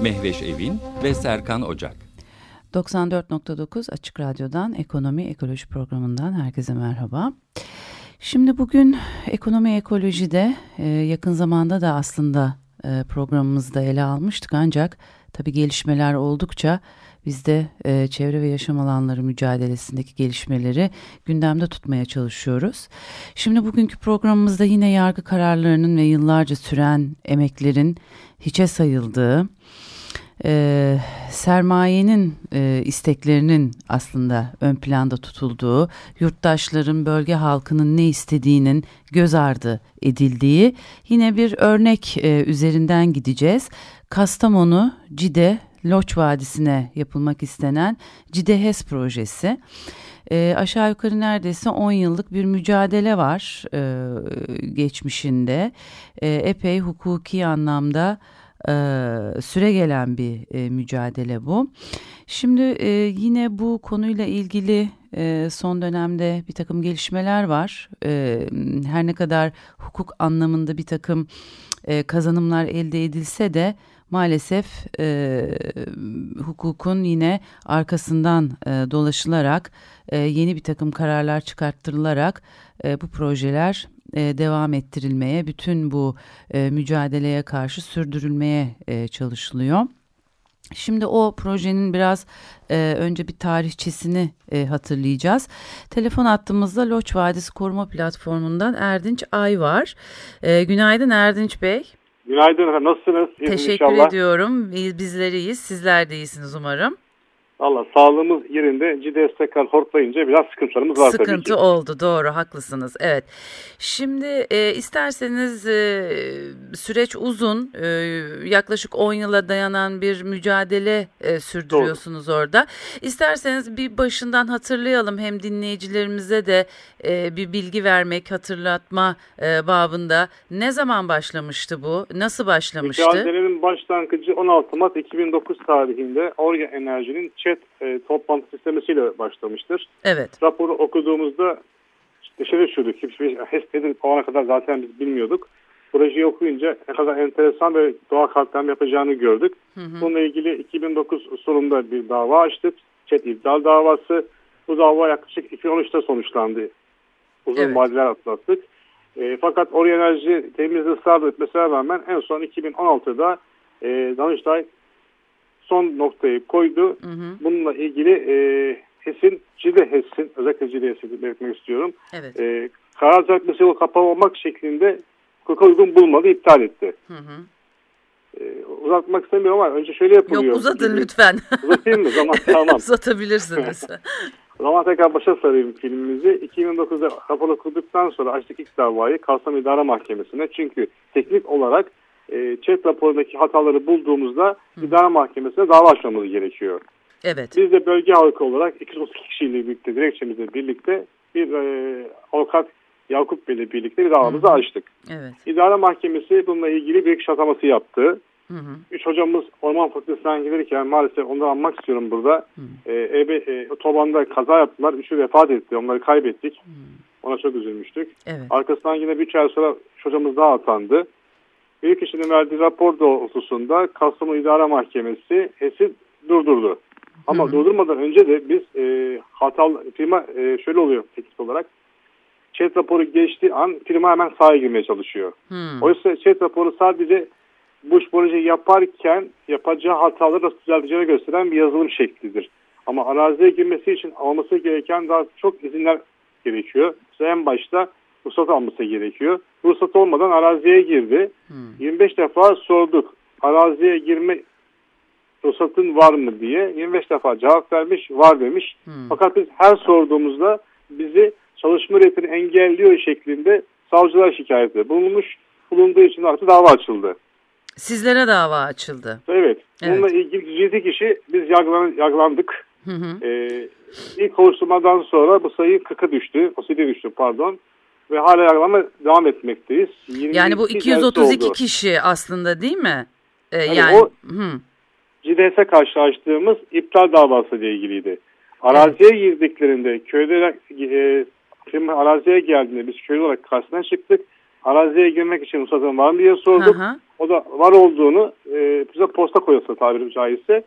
Mehveş Evin ve Serkan Ocak. 94.9 Açık Radyo'dan Ekonomi Ekoloji programından herkese merhaba. Şimdi bugün ekonomi ekolojide e, yakın zamanda da aslında e, programımızda ele almıştık ancak tabi gelişmeler oldukça biz de e, çevre ve yaşam alanları mücadelesindeki gelişmeleri gündemde tutmaya çalışıyoruz. Şimdi bugünkü programımızda yine yargı kararlarının ve yıllarca süren emeklerin hiçe sayıldığı, e, sermayenin e, isteklerinin aslında ön planda tutulduğu, yurttaşların, bölge halkının ne istediğinin göz ardı edildiği yine bir örnek e, üzerinden gideceğiz. Kastamonu, Cide, Loç Vadisi'ne yapılmak istenen Cidehes projesi. E, aşağı yukarı neredeyse 10 yıllık bir mücadele var e, geçmişinde. E, epey hukuki anlamda e, süre gelen bir e, mücadele bu. Şimdi e, yine bu konuyla ilgili e, son dönemde bir takım gelişmeler var. E, her ne kadar hukuk anlamında bir takım e, kazanımlar elde edilse de maalesef e, hukukun yine arkasından e, dolaşılarak e, yeni bir takım kararlar çıkarttırılarak e, bu projeler e, devam ettirilmeye, bütün bu e, mücadeleye karşı sürdürülmeye e, çalışılıyor. Şimdi o projenin biraz e, önce bir tarihçesini e, hatırlayacağız. Telefon attığımızda Loç Vadisi Koruma Platformu'ndan Erdinç Ay var. E, günaydın Erdinç Bey. Günaydın efendim. Nasılsınız? İyisiniz Teşekkür inşallah. ediyorum. Bizler iyiyiz. Sizler de iyisiniz umarım. Allah sağlığımız yerinde ciddi tekrar hortlayınca biraz sıkıntılarımız var Sıkıntı tabii ki. Sıkıntı oldu doğru haklısınız evet. Şimdi e, isterseniz e, süreç uzun e, yaklaşık 10 yıla dayanan bir mücadele e, sürdürüyorsunuz doğru. orada. İsterseniz bir başından hatırlayalım hem dinleyicilerimize de e, bir bilgi vermek hatırlatma e, babında. Ne zaman başlamıştı bu? Nasıl başlamıştı? Mücadelenin başlangıcı 16 Mart 2009 tarihinde Orya Enerji'nin chat e, toplantı sistemisiyle başlamıştır. Evet. Raporu okuduğumuzda dışarı düşürdük. Hiçbir HES nedir o ana kadar zaten biz bilmiyorduk. Projeyi okuyunca ne kadar enteresan ve doğa kalktan yapacağını gördük. Hı hı. Bununla ilgili 2009 sonunda bir dava açtık. Chat iptal davası. Bu dava yaklaşık 2013'te sonuçlandı. Uzun evet. vadeler atlattık. E, fakat Oraya Enerji temizde ısrar etmesine rağmen en son 2016'da e, Danıştay son noktayı koydu. Hı hı. Bununla ilgili e, HES'in, CİDE HES'in, özellikle CİDE HES'i belirtmek istiyorum. Evet. E, karar düzeltmesi yolu kapalı olmak şeklinde hukuka uygun bulmadı, iptal etti. Hı hı. E, uzatmak istemiyorum ama önce şöyle yapılıyor. Yok uzatın lütfen. Uzatayım mı? Zaman tamam. Uzatabilirsiniz. Zaman tekrar başa sarayım filmimizi. 2009'da rapor okuduktan sonra açtık ilk davayı Kalsam İdare Mahkemesi'ne. Çünkü teknik olarak e, chat raporundaki hataları bulduğumuzda Hı. idare mahkemesine dava açmamız gerekiyor. Evet. Biz de bölge halkı olarak 232 kişiyle birlikte, dilekçemizle birlikte bir e, avukat Yakup Bey ile birlikte bir davamızı Hı. açtık. Evet. İdare mahkemesi bununla ilgili bir ataması yaptı. Hı hı. Üç hocamız orman fakültesinden gelirken maalesef onları anmak istiyorum burada. Hı. E, e, e, otobanda kaza yaptılar. Üçü vefat etti. Onları kaybettik. Hı. Ona çok üzülmüştük. Evet. Arkasından yine bir ay sonra hocamız daha atandı. Kişinin verdiği rapor doğrultusunda Kastamonu İdare Mahkemesi HES'i durdurdu. Ama hı hı. durdurmadan önce de biz e, hatalı firma e, şöyle oluyor teknik olarak. Chat raporu geçtiği an firma hemen sahaya girmeye çalışıyor. Hı. Oysa chat raporu sadece bu projeyi yaparken yapacağı hataları nasıl düzelteceğini gösteren bir yazılım şeklidir. Ama araziye girmesi için alması gereken daha çok izinler gerekiyor. İşte en başta ruhsat alması gerekiyor. Ruhsat olmadan araziye girdi. Hmm. 25 defa sorduk. Araziye girme ruhsatın var mı diye 25 defa cevap vermiş, var demiş. Hmm. Fakat biz her sorduğumuzda bizi çalışma üretini engelliyor şeklinde savcılar şikayette bulunmuş. Bulunduğu için artık dava açıldı. Sizlere dava açıldı. Evet. Evet. Bununla ilgili 7 kişi biz yargılan, yargılandık. Hı hı. Ee, ilk kovuşturmadan sonra bu sayı 40'a düştü. O düştü pardon. Ve hala yargılama devam etmekteyiz. Yani bu 22 232 gelsi oldu. kişi aslında değil mi? Ee, Hani yani o- hı. CDS'e karşı açtığımız iptal davası ile ilgiliydi. Araziye girdiklerinde köyde e, firma araziye geldiğinde biz köylü olarak karşısına çıktık. Araziye girmek için ruhsatın var mı diye sorduk. Hı hı. O da var olduğunu e, bize posta koyuyorsa tabiri caizse.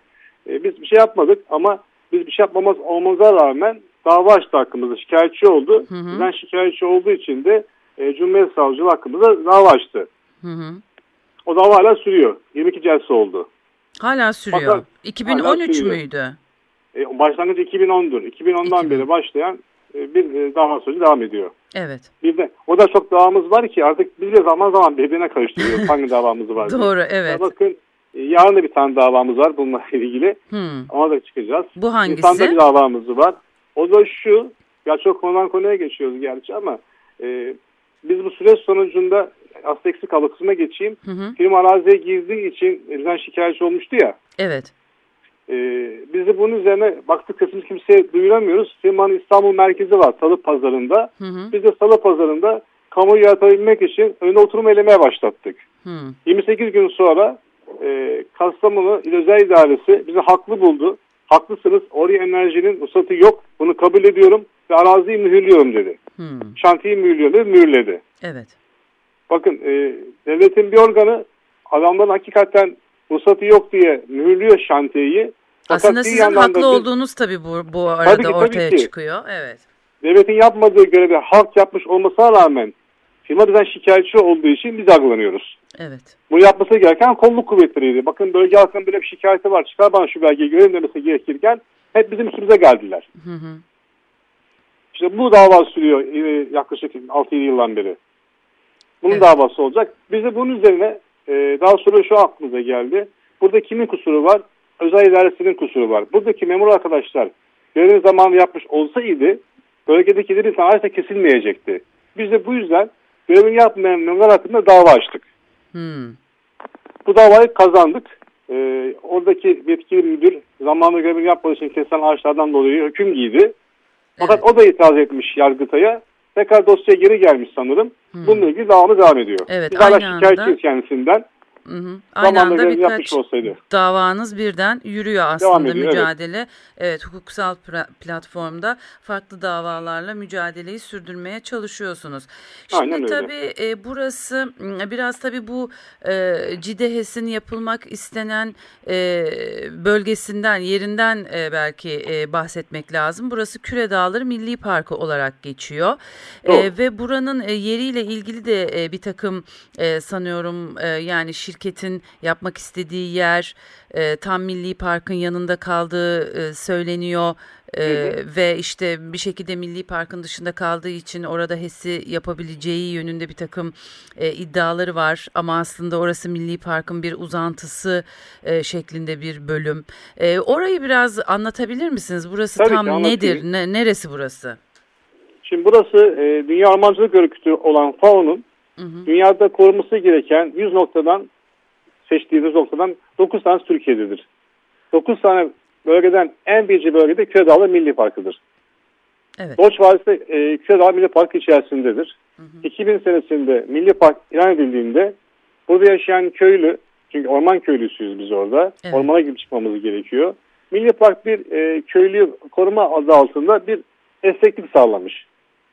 E, biz bir şey yapmadık ama biz bir şey yapmamız olmamıza rağmen dava açtı hakkımızda. Şikayetçi oldu. Hı hı. Bizden şikayetçi olduğu için de e, Cumhuriyet Savcılığı hakkımızda dava açtı. Hı hı. O dava hala sürüyor. 22 celse oldu. Hala sürüyor. Fakat 2013 sürüyor. müydü? E, başlangıcı 2010'dur. 2010'dan 2010. beri başlayan e, bir e, dava süreci devam ediyor. Evet. Bir de o da çok davamız var ki artık biz de zaman zaman birbirine karıştırıyoruz hangi davamız var. diye. Doğru Ya evet. bakın e, yarın da bir tane davamız var bununla ilgili. Hı. Ona da çıkacağız. Bu hangisi? İnsanda bir davamız var. O da şu, ya çok konudan konuya geçiyoruz gerçi ama e, biz bu süreç sonucunda aslında eksik kaldı kısmına geçeyim. Hı hı. Firma araziye girdiği için bizden şikayetçi olmuştu ya. Evet. E, biz de bunun üzerine baktık sesimiz kimseye duyuramıyoruz. Firmanın İstanbul merkezi var Salı Pazarı'nda. Hı hı. Biz de Salı Pazarı'nda kamuoyu yaratabilmek için önüne oturum elemeye başlattık. Hı. 28 gün sonra e, Kastamonu İl Özel İdaresi bizi haklı buldu. Haklısınız oraya enerjinin ruhsatı yok. Bunu kabul ediyorum ve araziyi mühürlüyorum dedi. Hı. Şantiyeyi mühürlüyorum dedi, mühürledi. Evet. Bakın e, devletin bir organı adamların hakikaten ruhsatı yok diye mühürlüyor şantiyeyi. Fakat Aslında sizin da haklı biz- olduğunuz tabii bu, bu arada ki, tabii ortaya ki. çıkıyor. Evet. devletin yapmadığı görevi halk yapmış olmasına rağmen firma bizden şikayetçi olduğu için biz yargılanıyoruz. Evet. Bunu yapması gereken kolluk kuvvetleriydi. Bakın bölge halkının böyle bir şikayeti var. Çıkar bana şu belgeyi göreyim demesi gerekirken hep bizim üstümüze geldiler. Hı hı. İşte bu dava sürüyor e, yaklaşık 6-7 yıldan beri. Bunun Evet. davası olacak. Biz de bunun üzerine e, daha sonra şu aklımıza geldi. Burada kimin kusuru var? Özel idaresinin kusuru var. Buradaki memur arkadaşlar görev zamanı yapmış olsaydı bölgedeki bir ağaçta kesilmeyecekti. Biz de bu yüzden görevini yapmayan memurlar hakkında dava açtık. Hı. Bu davayı kazandık. Ee, oradaki yetkili müdür zamanında görevini yapmadığı için kesilen ağaçlardan dolayı hüküm giydi. Fakat Evet. o da itiraz etmiş Yargıtay'a. Tekrar dosyaya geri gelmiş sanırım. Hmm. Bununla ilgili davamız devam ediyor. Evet, Biz hala şikayetçiyiz anda- kendisinden. Hı hı. Aynı Zamanında anda birkaç olsaydı. davanız birden yürüyor aslında ediyor, evet. mücadele. Evet. hukuksal pra- platformda farklı davalarla mücadeleyi sürdürmeye çalışıyorsunuz. Şimdi Aynen öyle. tabii e, burası biraz tabii bu e, CİDEHES'in yapılmak istenen e, bölgesinden, yerinden e, belki e, bahsetmek lazım. Burası Küre Dağları Milli Parkı olarak geçiyor. E, ve buranın e, yeriyle ilgili de e, bir takım e, sanıyorum e, yani şirketin yapmak istediği yer e, tam Milli Park'ın yanında kaldığı e, söyleniyor. E, ve işte bir şekilde Milli Park'ın dışında kaldığı için orada HES'i yapabileceği yönünde bir takım e, iddiaları var. Ama aslında orası Milli Park'ın bir uzantısı e, şeklinde bir bölüm. E, orayı biraz anlatabilir misiniz? Burası Tabii tam nedir? Ne, neresi burası? Şimdi burası e, Dünya Ormancılık Örgütü olan FAO'nun dünyada korunması gereken 100 noktadan seçtiğimiz noktadan 9 tanesi Türkiye'dedir. 9 tane bölgeden en birinci bölgede Köydağlı Milli Parkı'dır. Evet. Doç Vadisi e, Köydağ Milli Parkı içerisindedir. 2000 senesinde Milli Park ilan edildiğinde burada yaşayan köylü, çünkü orman köylüsüyüz biz orada, Evet. ormana girip çıkmamız gerekiyor. Milli Park bir e, köylü koruma adı altında bir esneklik sağlamış.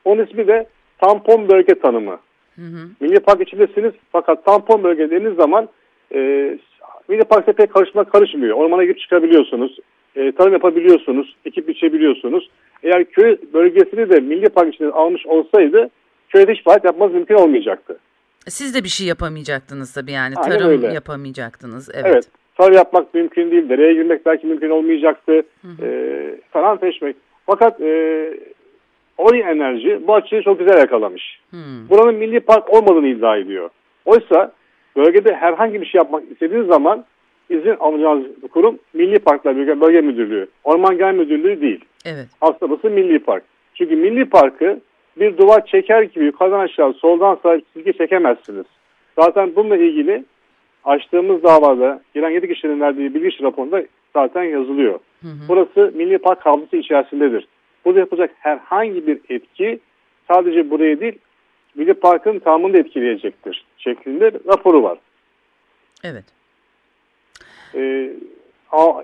Onun ismi de tampon bölge tanımı. Hı hı. Milli Park içindesiniz fakat tampon bölge dediğiniz zaman e, Milli Park'ta pek karışma karışmıyor. Ormana girip çıkabiliyorsunuz, e, tarım yapabiliyorsunuz, ekip biçebiliyorsunuz. Eğer köy bölgesini de Milli Park içine almış olsaydı köyde hiç faaliyet yapmanız mümkün olmayacaktı. Siz de bir şey yapamayacaktınız tabii yani Aynen tarım öyle. yapamayacaktınız. Evet. Evet. Tarım yapmak mümkün değil. Dereye girmek belki mümkün olmayacaktı. E, falan peşmek. Fakat e, Ori Enerji bu açıyı çok güzel yakalamış. Hmm. buranın milli park olmadığını iddia ediyor. Oysa bölgede herhangi bir şey yapmak istediğiniz zaman izin alacağınız kurum Milli Parklar Bölge, Bölge Müdürlüğü, Orman Genel Müdürlüğü değil. Evet. Aslında burası Milli Park. Çünkü Milli Parkı bir duvar çeker gibi yukarıdan aşağı soldan sağa çizgi çekemezsiniz. Zaten bununla ilgili açtığımız davada gelen 7 kişinin verdiği bilgi raporunda zaten yazılıyor. Hı hı. Burası Milli Park Havlusu içerisindedir. Burada yapacak herhangi bir etki sadece buraya değil Milli Park'ın tamamını da etkileyecektir şeklinde raporu var. Evet. Ee,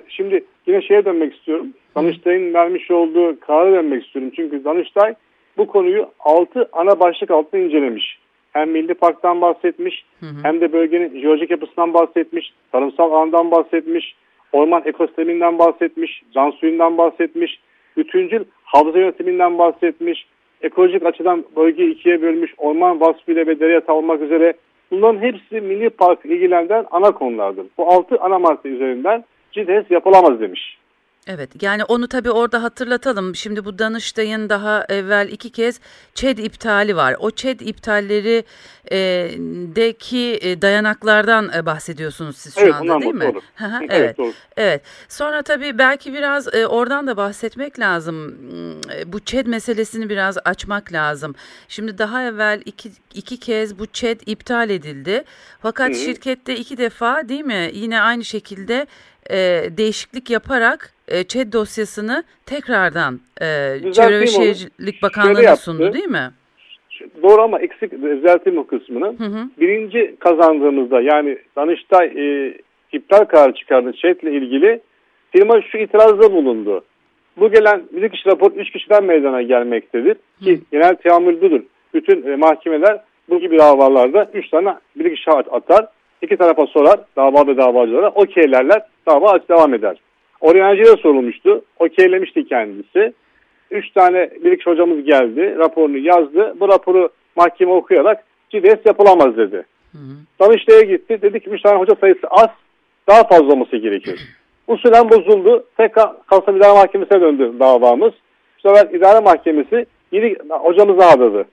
şimdi yine şeye dönmek istiyorum. Danıştay'ın vermiş olduğu kararı dönmek istiyorum. Çünkü Danıştay bu konuyu 6 ana başlık altında incelemiş. Hem Milli Park'tan bahsetmiş hı hı. hem de bölgenin jeolojik yapısından bahsetmiş, tarımsal alandan bahsetmiş, orman ekosisteminden bahsetmiş, can suyundan bahsetmiş, bütüncül havza yönetiminden bahsetmiş, ekolojik açıdan bölgeyi ikiye bölmüş, orman vasfıyla ve dere almak üzere bunların hepsi Milli Park ilgilendiren ana konulardır. Bu altı ana madde üzerinden CİDES yapılamaz demiş. Evet yani onu tabii orada hatırlatalım. Şimdi bu Danıştay'ın daha evvel iki kez ÇED iptali var. O ÇED iptalleri e, deki e, dayanaklardan e, bahsediyorsunuz siz şu evet, anda değil mi? Evet, evet, doğru. evet. Sonra tabii belki biraz e, oradan da bahsetmek lazım. E, bu ÇED meselesini biraz açmak lazım. Şimdi daha evvel iki, iki kez bu ÇED iptal edildi. Fakat Hı -hı. şirkette iki defa değil mi yine aynı şekilde e, değişiklik yaparak e, ÇED dosyasını tekrardan e, Çevre ve Şehircilik Bakanlığı'na sundu değil mi? Doğru ama eksik düzelteyim o kısmını. Hı hı. Birinci kazandığımızda yani Danıştay e, iptal kararı çıkardı ÇED ile ilgili firma şu itirazda bulundu. Bu gelen bir kişi rapor üç kişiden meydana gelmektedir. Ki hı. genel teamül budur. Bütün e, mahkemeler bu gibi davalarda üç tane bir kişi atar. iki tarafa sorar dava ve davacılara okeylerler dava devam eder. Oryancı'ya sorulmuştu. Okeylemişti kendisi. Üç tane birlik hocamız geldi. Raporunu yazdı. Bu raporu mahkeme okuyarak CDS yapılamaz dedi. Hı Danıştay'a gitti. Dedi ki üç tane hoca sayısı az. Daha fazla olması gerekir. Usulen bozuldu. Tekrar Kasım İdare Mahkemesi'ne döndü davamız. Bu sefer İdare Mahkemesi yedi hocamızı adadı.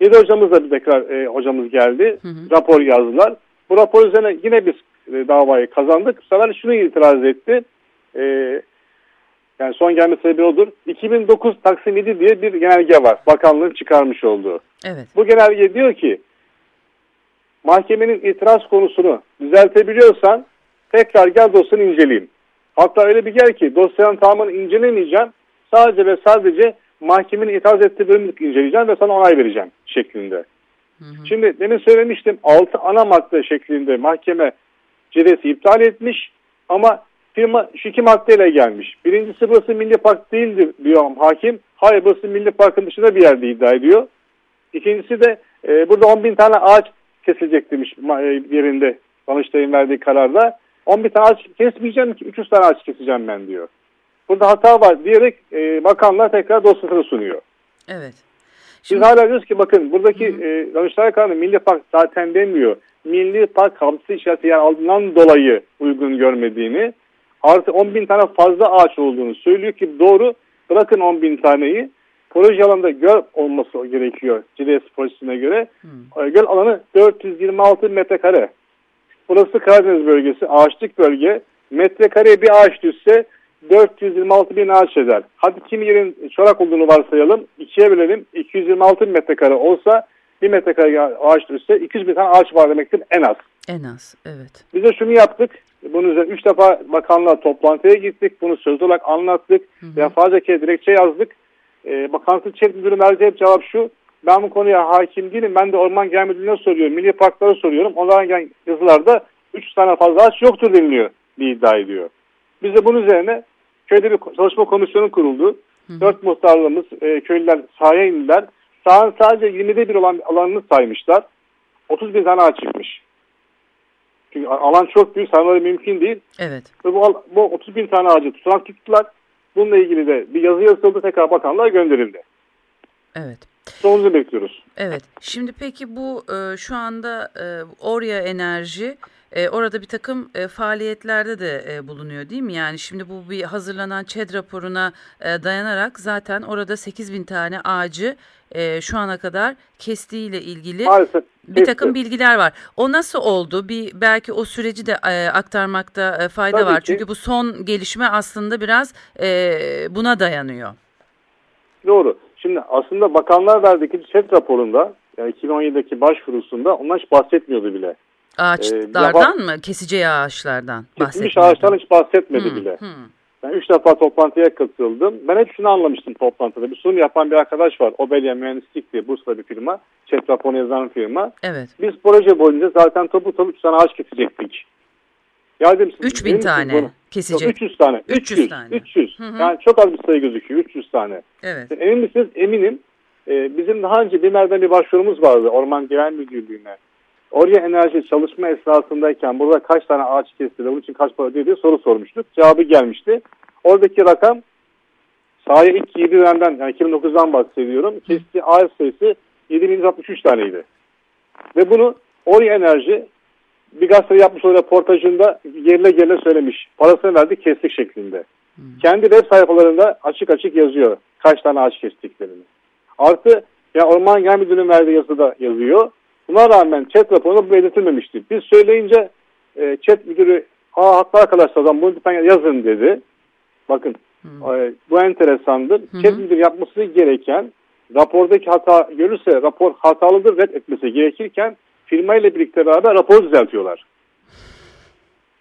Yedi hocamız da bir tekrar e, hocamız geldi. Hı hı. Rapor yazdılar. Bu rapor üzerine yine biz e, davayı kazandık. Bu sefer şunu itiraz etti e, yani son gelme sebebi odur. 2009 Taksim 7 diye bir genelge var. Bakanlığın çıkarmış olduğu. Evet. Bu genelge diyor ki mahkemenin itiraz konusunu düzeltebiliyorsan tekrar gel dosyanı inceleyeyim. Hatta öyle bir gel ki dosyanın tamamını incelemeyeceğim. Sadece ve sadece mahkemenin itiraz ettiği bölümü inceleyeceğim ve sana onay vereceğim şeklinde. Hı hı. Şimdi demin söylemiştim 6 ana madde şeklinde mahkeme cedesi iptal etmiş ama firma şu iki maddeyle gelmiş. Birincisi burası Milli Park değildir diyor hakim. Hayır burası Milli Park'ın dışında bir yerde iddia ediyor. İkincisi de e, burada 10 bin tane ağaç kesilecek demiş e, yerinde Danıştay'ın verdiği kararda. 10 bin tane ağaç kesmeyeceğim ki 300 tane ağaç keseceğim ben diyor. Burada hata var diyerek e, bakanlar tekrar dosyasını sunuyor. Evet. Şimdi... Biz hala diyoruz ki bakın buradaki e, Danıştay Kanunu Milli Park zaten demiyor. Milli Park kapısı içerisinde yer aldığından dolayı uygun görmediğini artı 10 bin tane fazla ağaç olduğunu söylüyor ki doğru bırakın 10 bin taneyi proje alanında göl olması gerekiyor CDS projesine göre. Hmm. Göl alanı 426 metrekare. Burası Karadeniz bölgesi ağaçlık bölge. Metrekareye bir ağaç düşse 426 bin ağaç eder. Hadi kimi yerin çorak olduğunu varsayalım. ikiye bölelim. 226 metrekare olsa bir metrekare ağaç düşse 200 bin tane ağaç var demektir en az. En az evet. Biz de şunu yaptık. Bunun üzerine üç defa bakanlığa toplantıya gittik. Bunu söz olarak anlattık. Hı hı. Defalarca kez dilekçe yazdık. Ee, Bakanlık Çevre Müdürü verdiği hep cevap şu. Ben bu konuya hakim değilim. Ben de Orman Genel Müdürlüğü'ne soruyorum. Milli Parklara soruyorum. Onların gelen yazılarda üç tane fazla ağaç yoktur deniliyor bir iddia ediyor. Biz de bunun üzerine köyde bir çalışma komisyonu kuruldu. Hı. Dört muhtarlığımız, e, köylüler sahaya indiler. Sahanın sadece 20'de bir olan alanını saymışlar. 30 bin tane ağaç çıkmış. Çünkü alan çok büyük, saymaları mümkün değil. Evet. Ve bu, bu 30 bin tane ağacı tutanak tuttular. Bununla ilgili de bir yazı yazıldı tekrar bakanlığa gönderildi. Evet. Sonucu bekliyoruz. Evet. Şimdi peki bu e, şu anda e, Orya Enerji e, orada bir takım e, faaliyetlerde de e, bulunuyor değil mi? Yani şimdi bu bir hazırlanan ÇED raporuna e, dayanarak zaten orada 8 bin tane ağacı e, şu ana kadar kestiğiyle ilgili Maalesef, bir takım bilgiler var. O nasıl oldu? Bir belki o süreci de e, aktarmakta e, fayda Tabii var. Ki. Çünkü bu son gelişme aslında biraz e, buna dayanıyor. Doğru. Şimdi aslında bakanlar verdeki ÇED raporunda yani 2017'deki başvurusunda onlar hiç bahsetmiyordu bile. Ağaçlardan e, mı? Keseceği ağaçlardan Kesilmiş ağaçlardan hiç bahsetmedi hmm, bile. Hmm. Ben üç defa toplantıya katıldım. Ben hepsini anlamıştım toplantıda. Bir sunum yapan bir arkadaş var. Obelya Mühendislik diye Bursa'da bir firma. Chat raporu yazan firma. Evet. Biz proje boyunca zaten topu topu 3 tane ağaç kesecektik. Ya dedim, 3000 tane bunu? kesecek. Yok, 300 tane. 300, 300 tane. 300. Hı hı. Yani çok az bir sayı gözüküyor. 300 tane. Evet. Emin misiniz? Eminim. Ee, bizim daha önce bir bir başvurumuz vardı Orman Genel Müdürlüğü'ne. Oraya enerji çalışma esnasındayken burada kaç tane ağaç kestiler, onun için kaç para ödüyor diye soru sormuştuk. Cevabı gelmişti. Oradaki rakam sahaya ilk 7 dönemden yani 2009'dan bahsediyorum. Kestiği ağaç sayısı 7163 taneydi. Ve bunu Oraya Enerji bir gazete yapmış o röportajında yerine yerine söylemiş. Parasını verdi kestik şeklinde. Hmm. Kendi web sayfalarında açık açık yazıyor kaç tane ağaç kestiklerini. Artı ya Orman Genel Müdürlüğü'nün verdiği yazıda yazıyor. Buna rağmen chat raporunda bu belirtilmemişti. Biz söyleyince e, chat müdürü aa haklı arkadaşlar bunu lütfen yazın dedi. Bakın hmm. e, bu enteresandır. Hmm. Chat müdürü yapması gereken rapordaki hata görürse rapor hatalıdır red etmesi gerekirken firmayla birlikte beraber raporu düzeltiyorlar.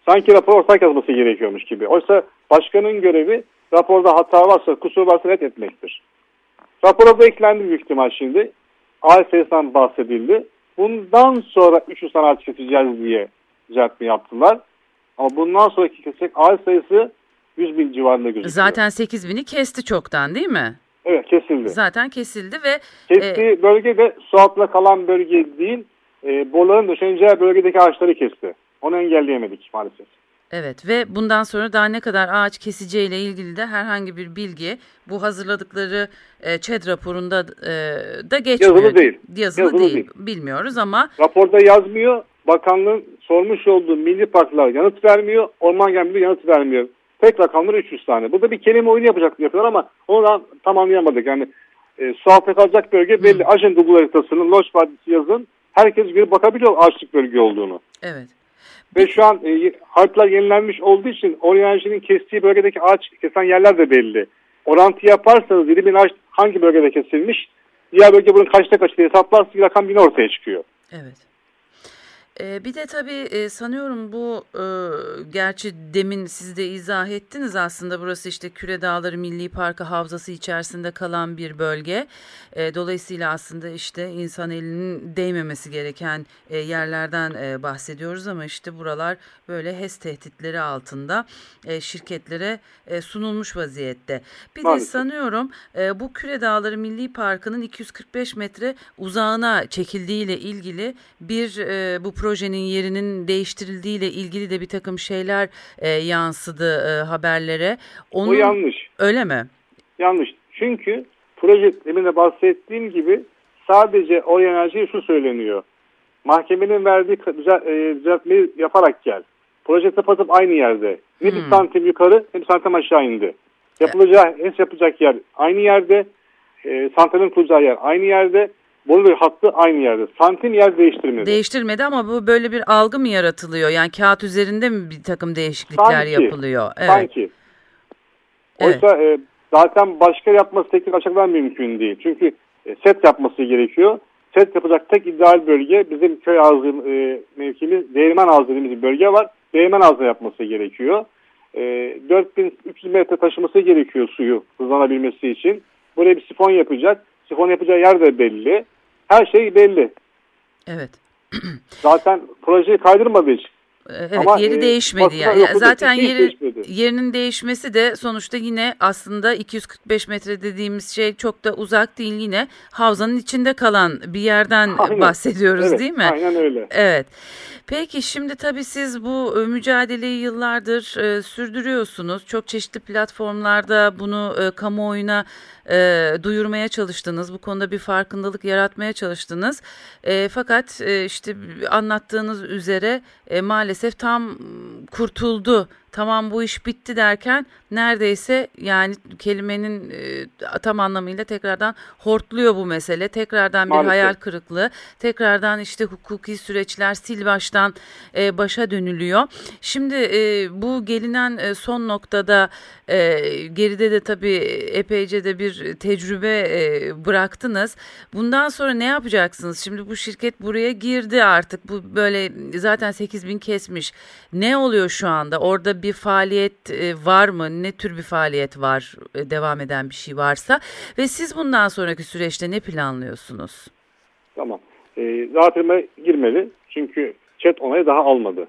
Sanki rapor ortak yazması gerekiyormuş gibi. Oysa başkanın görevi raporda hata varsa, kusur varsa red etmektir. Rapora da eklendi büyük ihtimal şimdi. Ağaç sayısından bahsedildi. Bundan sonra 300 sanat keseceğiz diye düzeltme yaptılar. Ama bundan sonraki kesecek ağaç sayısı 100 bin civarında gözüküyor. Zaten 8 bini kesti çoktan değil mi? Evet kesildi. Zaten kesildi ve... Kestiği e... bölge de su altında kalan bölge değil, e, boruların döşeneceği bölgedeki ağaçları kesti. Onu engelleyemedik maalesef. Evet ve bundan sonra daha ne kadar ağaç keseceğiyle ilgili de herhangi bir bilgi bu hazırladıkları e, ÇED raporunda e, da geçmiyor. Yazılı değil. Yazılı, Yazılı değil. değil. Bilmiyoruz ama. Raporda yazmıyor. Bakanlığın sormuş olduğu milli parklar yanıt vermiyor. Orman Genelliği yanıt vermiyor. Tek rakamları 300 tane. Burada bir kelime oyunu yapacak yapıyorlar ama onu da tam anlayamadık. Yani e, su altı kalacak bölge belli. Hmm. Ajen Google haritasının Loş Vadisi yazın. Herkes görüp bakabiliyor ağaçlık bölge olduğunu. Evet. Ve şu an e, haritalar yenilenmiş olduğu için Oryancı'nın kestiği bölgedeki ağaç kesen yerler de belli. Orantı yaparsanız 7 bin ağaç hangi bölgede kesilmiş, diğer bölge bunun kaçta kaçta hesaplarsa rakam yine ortaya çıkıyor. Evet. Ee, bir de tabii e, sanıyorum bu e, gerçi demin siz de izah ettiniz aslında burası işte Küre Dağları Milli Parkı havzası içerisinde kalan bir bölge. E, dolayısıyla aslında işte insan elinin değmemesi gereken e, yerlerden e, bahsediyoruz ama işte buralar böyle HES tehditleri altında e, şirketlere e, sunulmuş vaziyette. Bir Maalesef. de sanıyorum e, bu Küre Dağları Milli Parkı'nın 245 metre uzağına çekildiğiyle ilgili bir e, bu projenin yerinin değiştirildiği ile ilgili de bir takım şeyler e, yansıdı e, haberlere. Onun, o yanlış. Öyle mi? Yanlış. Çünkü proje demin de bahsettiğim gibi sadece o enerjiye şu söyleniyor. Mahkemenin verdiği e, düzeltmeyi yaparak gel. Proje tıpatıp aynı yerde. Ne hmm. bir santim yukarı ne bir santim aşağı indi. Yapılacağı, HES yapacak yer aynı yerde. E, santralin kuracağı yer aynı yerde. Boru hattı aynı yerde. Santim yer değiştirmedi. Değiştirmedi ama bu böyle bir algı mı yaratılıyor? Yani kağıt üzerinde mi bir takım değişiklikler sanki, yapılıyor? Evet. Sanki. Oysa evet. e, zaten başka yapması teknik açıdan mümkün değil. Çünkü e, set yapması gerekiyor. Set yapacak tek ideal bölge bizim köy ağzı e, mevkimiz Değirmen Ağzı dediğimiz bir bölge var. Değirmen Ağzı yapması gerekiyor. E, 4300 metre taşıması gerekiyor suyu hızlanabilmesi için. Buraya bir sifon yapacak. Sifon yapacağı yer de belli. Her şey belli. Evet. Zaten projeyi kaydırmadı hiç. Evet Ama, yeri e, değişmedi yani. Zaten yeri değişmedi. yerinin değişmesi de sonuçta yine aslında 245 metre dediğimiz şey çok da uzak değil yine havzanın içinde kalan bir yerden aynen. bahsediyoruz evet, değil mi? Aynen öyle. Evet. Peki şimdi tabii siz bu e, mücadeleyi yıllardır e, sürdürüyorsunuz. Çok çeşitli platformlarda bunu e, kamuoyuna e, duyurmaya çalıştınız. Bu konuda bir farkındalık yaratmaya çalıştınız. E, fakat e, işte anlattığınız üzere e, maalesef tam kurtuldu tamam bu iş bitti derken neredeyse yani kelimenin e, tam anlamıyla tekrardan hortluyor bu mesele. Tekrardan bir Maalesef. hayal kırıklığı, tekrardan işte hukuki süreçler sil baştan e, başa dönülüyor. Şimdi e, bu gelinen e, son noktada e, geride de tabii epeyce de bir tecrübe e, bıraktınız. Bundan sonra ne yapacaksınız? Şimdi bu şirket buraya girdi artık. Bu böyle zaten 8 bin kesmiş. Ne oluyor şu anda? Orada bir faaliyet e, var mı? Ne tür bir faaliyet var? E, devam eden bir şey varsa. Ve siz bundan sonraki süreçte ne planlıyorsunuz? Tamam. E, dağıtırma girmeli. Çünkü chat onayı daha almadı.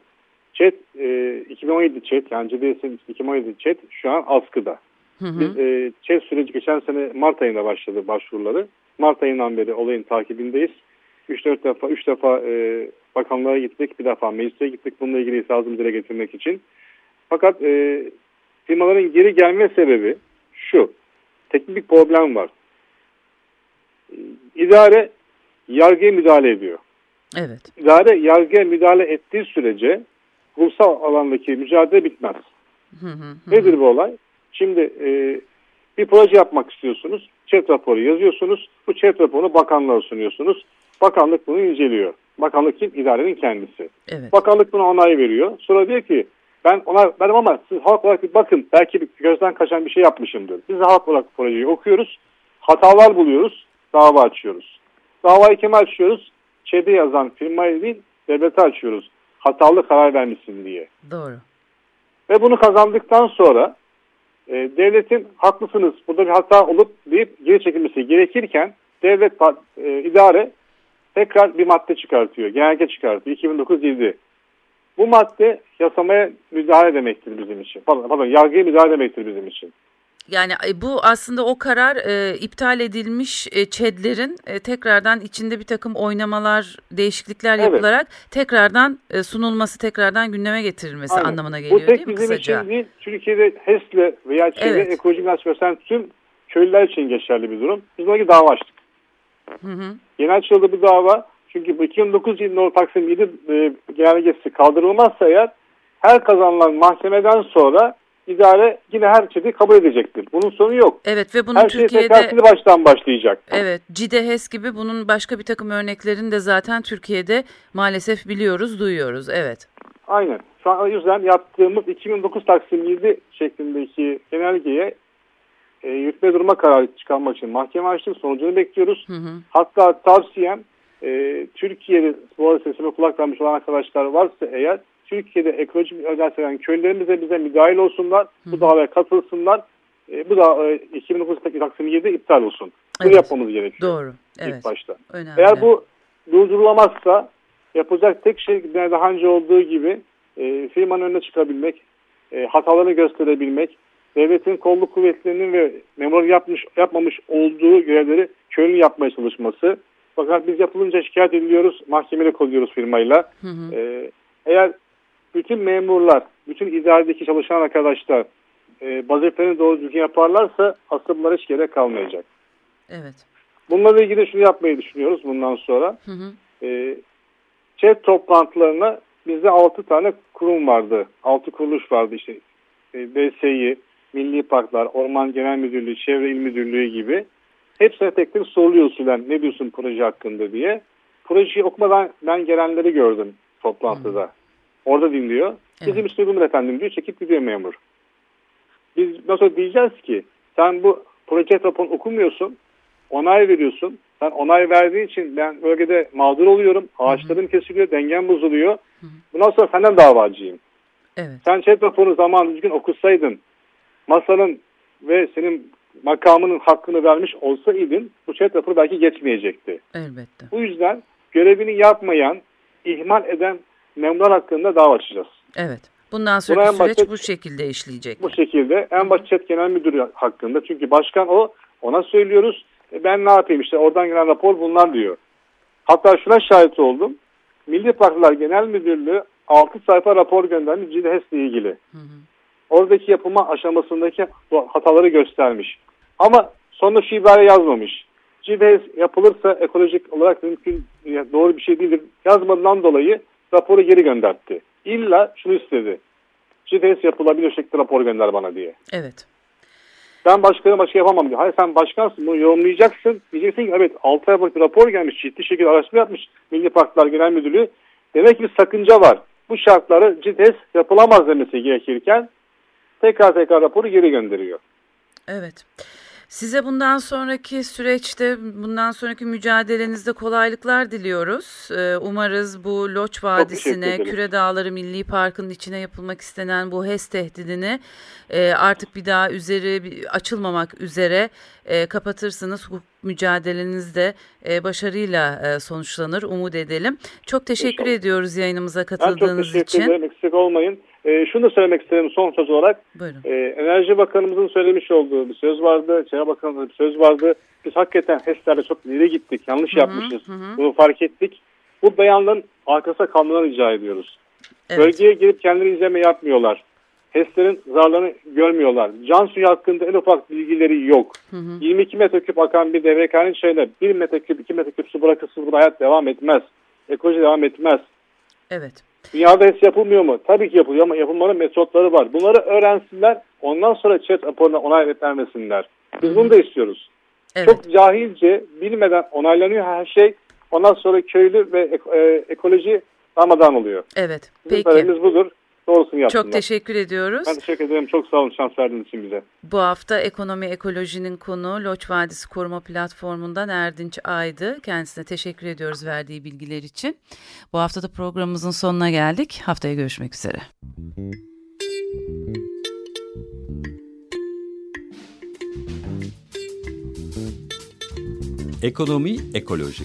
Chat e, 2017 chat yani CDS'in 2017 chat şu an askıda. Hı hı. Biz, e, chat süreci geçen sene Mart ayında başladı başvuruları. Mart ayından beri olayın takibindeyiz. 3-4 defa, 3 defa e, bakanlığa gittik, bir defa meclise gittik bununla ilgili itirazımı dile getirmek için. Fakat e, firmaların geri gelme sebebi şu. Teknik bir problem var. E, idare yargıya müdahale ediyor. Evet. İdare yargıya müdahale ettiği sürece hukuksal alandaki mücadele bitmez. Hı hı hı. Nedir bu olay? Şimdi e, bir proje yapmak istiyorsunuz. Çet raporu yazıyorsunuz. Bu çet raporunu bakanlığa sunuyorsunuz. Bakanlık bunu inceliyor. Bakanlık kim? İdarenin kendisi. Evet. Bakanlık buna onay veriyor. Sonra diyor ki ben ona benim ama siz halk olarak bir bakın belki bir gözden kaçan bir şey yapmışımdır. Biz de halk olarak projeyi okuyoruz. Hatalar buluyoruz. Dava açıyoruz. Davayı kime açıyoruz? ÇED'e yazan firmayı değil devlete açıyoruz. Hatalı karar vermişsin diye. Doğru. Ve bunu kazandıktan sonra e, devletin haklısınız burada bir hata olup deyip geri çekilmesi gerekirken devlet e, idare tekrar bir madde çıkartıyor. Genelge çıkartıyor. 2009 yıldı. Bu madde yasamaya müdahale demektir bizim için. Pardon, pardon yargıya müdahale demektir bizim için. Yani e, bu aslında o karar e, iptal edilmiş e, ÇED'lerin e, tekrardan içinde bir takım oynamalar, değişiklikler evet. yapılarak tekrardan e, sunulması, tekrardan gündeme getirilmesi Aynen. anlamına geliyor bu tek değil mi bizim kısaca? için değil, Türkiye'de HES'le veya çevre evet. ekoloji mirası tüm köylüler için geçerli bir durum. Biz buna dava açtık. Hı hı. Yeni açıldı bu dava. Çünkü bu 2009 yılında o Taksim 7 e, genelgesi kaldırılmazsa eğer her kazanılan mahkemeden sonra idare yine her şeyi kabul edecektir. Bunun sonu yok. Evet ve bunun her şey Türkiye'de tekrar baştan başlayacak. Evet, CİDEHES gibi bunun başka bir takım örneklerini de zaten Türkiye'de maalesef biliyoruz, duyuyoruz. Evet. Aynen. Şu an o yüzden yaptığımız 2009 Taksim 7 şeklindeki genelgeye e, yürütme durma kararı çıkarmak için mahkeme açtık. Sonucunu bekliyoruz. Hı hı. Hatta tavsiyem e, Türkiye'de arada sesime kulak vermiş olan arkadaşlar varsa eğer Türkiye'de ekolojik mücadele veren köylerimize bize müdahil olsunlar. Hı. Bu davaya katılsınlar. E, bu da e, 2009 Taksim 7 iptal olsun. Bunu evet. yapmamız gerekiyor. Doğru. Evet. İlk başta. Önemli. Eğer bu durdurulamazsa yapacak tek şey daha önce olduğu gibi e, firmanın önüne çıkabilmek, e, hatalarını gösterebilmek, devletin kolluk kuvvetlerinin ve memur yapmış yapmamış olduğu görevleri köylünün yapmaya çalışması. Fakat biz yapılınca şikayet ediliyoruz, mahkemede koyuyoruz firmayla. Hı hı. Ee, eğer bütün memurlar, bütün idaredeki çalışan arkadaşlar e, vazifelerini doğru düzgün yaparlarsa aslında bunlara hiç gerek kalmayacak. Evet. Bununla ilgili şunu yapmayı düşünüyoruz bundan sonra. Hı hı. E, chat toplantılarına bizde 6 tane kurum vardı. 6 kuruluş vardı işte. E, BSİ, Milli Parklar, Orman Genel Müdürlüğü, Çevre İl Müdürlüğü gibi. Hepsine tek tek soruluyor Sülen ne diyorsun proje hakkında diye. Projeyi okumadan ben gelenleri gördüm toplantıda. Hmm. Orada dinliyor. Evet. Bizim üstüne efendim diyor çekip gidiyor memur. Biz nasıl diyeceğiz ki sen bu proje raporunu okumuyorsun, onay veriyorsun. Sen onay verdiği için ben bölgede mağdur oluyorum. Ağaçlarım kesiliyor, dengem bozuluyor. Hı Bundan sonra senden davacıyım. Evet. Sen chat raporunu zaman düzgün okusaydın, masanın ve senin makamının hakkını vermiş olsaydın bu chat raporu belki geçmeyecekti. Elbette. Bu yüzden görevini yapmayan, ihmal eden memurlar hakkında dava açacağız. Evet. Bundan sonra süreç başta, bu şekilde işleyecek. Bu şekilde. En baş chat genel müdürü hakkında. Çünkü başkan o. Ona söylüyoruz. E ben ne yapayım işte oradan gelen rapor bunlar diyor. Hatta şuna şahit oldum. Milli Parklar Genel Müdürlüğü 6 sayfa rapor göndermiş CİDEHES ile ilgili. Hı hı oradaki yapıma aşamasındaki hataları göstermiş. Ama sonra şu ibare yazmamış. GBS yapılırsa ekolojik olarak mümkün doğru bir şey değildir yazmadığından dolayı raporu geri gönderdi. İlla şunu istedi. CDS yapılabilir şekilde rapor gönder bana diye. Evet. Ben başkanım başka yapamam diyor. Hayır sen başkansın bunu yorumlayacaksın. Diyeceksin ki evet 6 aylık bir rapor gelmiş ciddi şekilde araştırma yapmış Milli Parklar Genel Müdürlüğü. Demek ki bir sakınca var. Bu şartları CDS yapılamaz demesi gerekirken tekrar tekrar raporu geri gönderiyor. Evet. Size bundan sonraki süreçte, bundan sonraki mücadelenizde kolaylıklar diliyoruz. Ee, umarız bu Loç Vadisi'ne, Küre Dağları Milli Parkı'nın içine yapılmak istenen bu HES tehdidini e, artık bir daha üzeri açılmamak üzere e, kapatırsınız. Hukuk mücadeleniz de e, başarıyla sonuçlanır, umut edelim. Çok teşekkür İnşallah. ediyoruz yayınımıza katıldığınız için. Ben çok teşekkür için. ederim, eksik olmayın. E, şunu da söylemek isterim son söz olarak. E, Enerji Bakanımızın söylemiş olduğu bir söz vardı. Çevre Bakanımızın bir söz vardı. Biz hakikaten HES'lerde çok ileri gittik. Yanlış hı hı, yapmışız. Hı. Bunu fark ettik. Bu beyanların arkasına kalmalarını rica ediyoruz. Evet. Bölgeye girip kendini izleme yapmıyorlar. HES'lerin zararlarını görmüyorlar. Can suyu hakkında en ufak bilgileri yok. Hı hı. 22 metreküp akan bir devrekhanenin çayına 1 metreküp 2 metreküp su bırakırsınız bu hayat devam etmez. Ekoloji devam etmez. Evet. Dünyada HES yapılmıyor mu? Tabii ki yapılıyor ama yapılmanın metotları var. Bunları öğrensinler. Ondan sonra chat raporuna onay vermesinler. Biz bunu da istiyoruz. Evet. Çok cahilce, bilmeden onaylanıyor her şey. Ondan sonra köylü ve e ekoloji darmadağın oluyor. Evet. Bizim Peki. budur doğrusunu yapsınlar. Çok teşekkür ediyoruz. Ben teşekkür ederim. Çok sağ olun şans verdiğiniz için bize. Bu hafta ekonomi ekolojinin konu Loç Vadisi Koruma Platformu'ndan Erdinç Aydı. Kendisine teşekkür ediyoruz verdiği bilgiler için. Bu hafta da programımızın sonuna geldik. Haftaya görüşmek üzere. Ekonomi Ekoloji